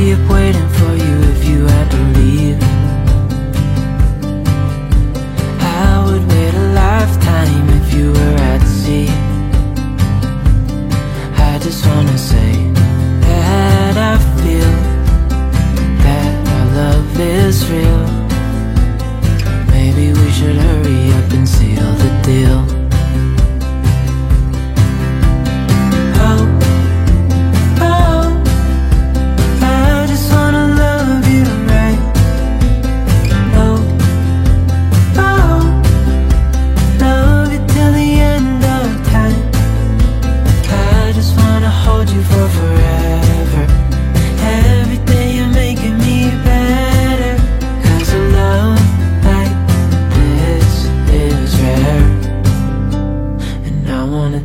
be up waiting for you if you had to leave.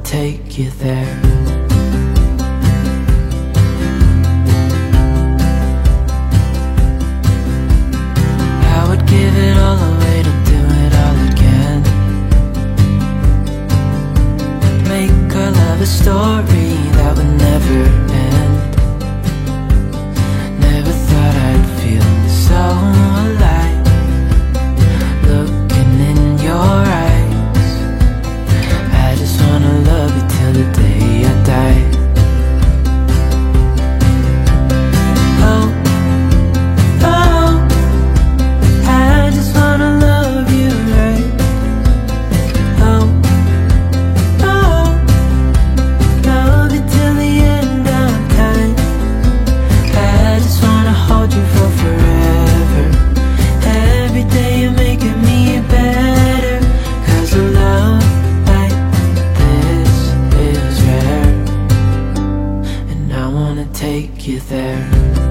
take you there. I would give it all away to do it all again. Make our love a story that would never take you there.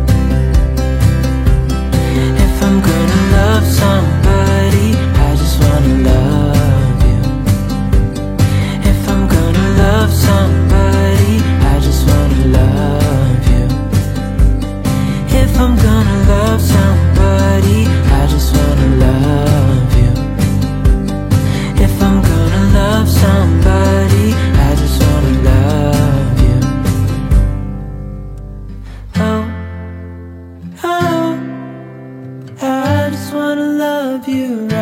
wanna love you